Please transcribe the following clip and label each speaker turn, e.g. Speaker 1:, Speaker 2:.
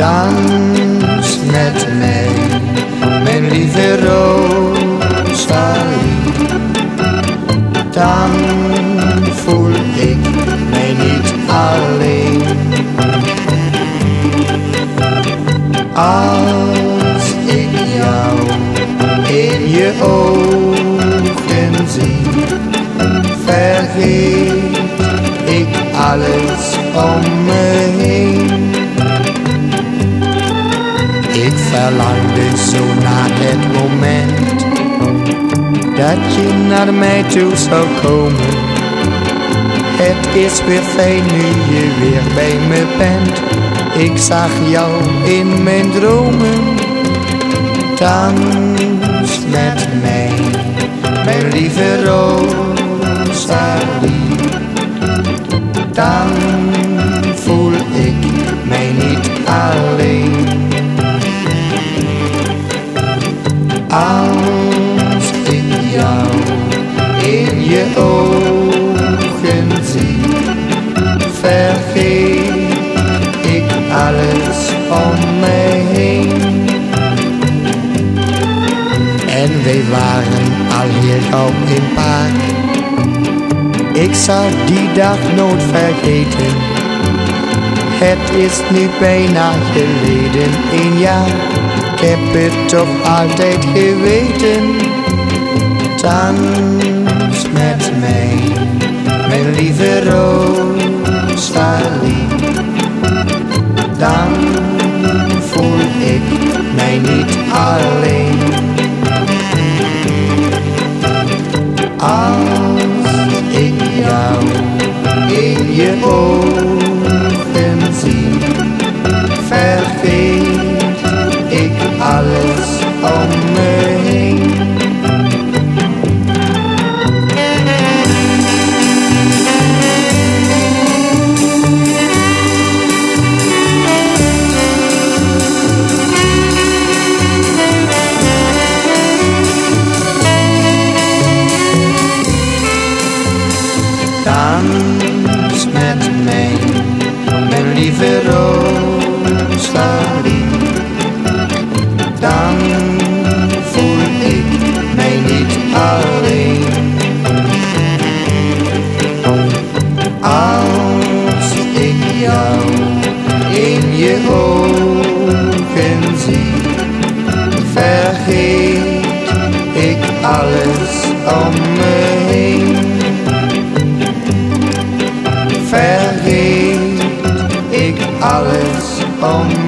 Speaker 1: Dans met mij, mijn lieve Rosalie. Dan voel ik mij niet alleen. Als ik jou in je ogen Ik verlangde zo naar het moment dat je naar mij toe zou komen. Het is weer fijn nu je weer bij me bent. Ik zag jou in mijn dromen. Dans met mij, mijn lieve Rosalie. In je ogen zie, vergeet ik alles om mij heen. En wij waren al heel gauw in paar. Ik zal die dag nooit vergeten. Het is nu bijna geleden, een jaar. Ik heb het toch altijd geweten. Dans met mij, mijn lieve Rosalie. Dan voel ik mij niet alleen. Als ik jou in je ogen zie, vergeet ik alles om me mijn lieve Rosalie. Dan voel ik mij niet alleen. Als ik jou in je ogen zie, vergeet ik alles om me Vergeet ik alles om